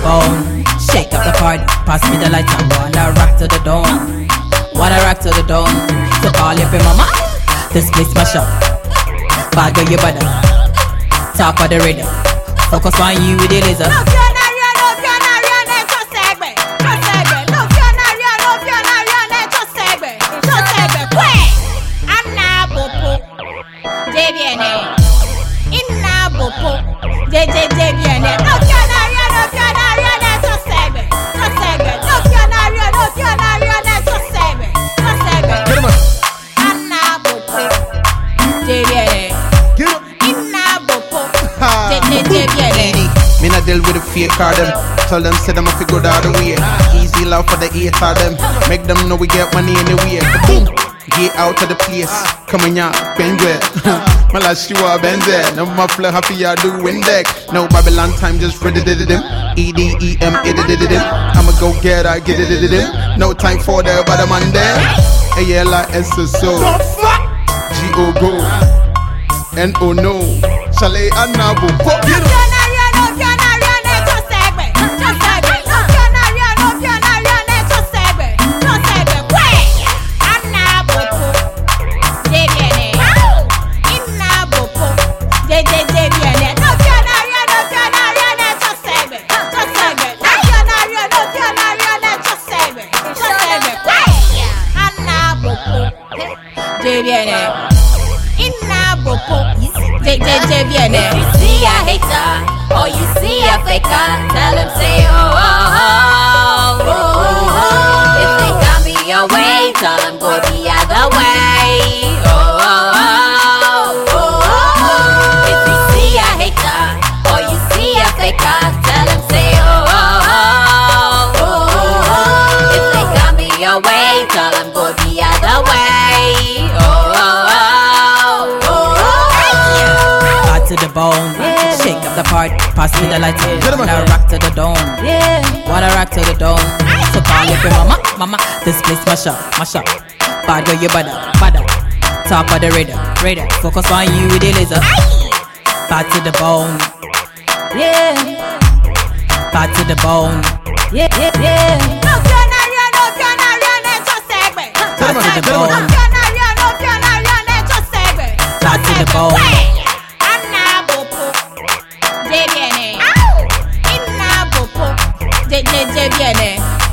bone. Shake up the party, pass me the lighter. Wanna rock to the dawn. Wanna rock to the dawn. So call your mama. This place my shop. Bag girl, you better. Top of the radio. Focus on you with the laser. Get him deal with the fake card them. Tell them say them if you go the other way. Easy love for the eight of them. Make them know we get money anyway. Boom. Get out of the place. Come on ya, Benze. My last you are Benze. No muffler happy ya do Windex. No Babylon time just ready did it. E D E M it did it. I'ma go get I get it it. No time for the I'm on there. A L I S S O. G O go. N O no. Chalet Anabo. Get Viene. J J J viene. If you see a hater or you see a faker, tell him say oh oh oh. oh, oh. If they come your way, tell them go the other way. Oh oh oh oh. oh. If you see a hater or you see a faker, tell him say oh oh oh. oh. If they come your way, tell to the bone. Shake up the party, pass me the lighter. Get 'em up. Wanna rock to the dawn. Yeah. Wanna rock to the dawn. So call your mama, mama. This place my shop, my shop. Bad girl, you better, better. Top of the radar, radar. Focus on you with the laser. Bad to the bone, Yeah. bad to the bone. Yeah, yeah, yeah. Bad to the bone, it.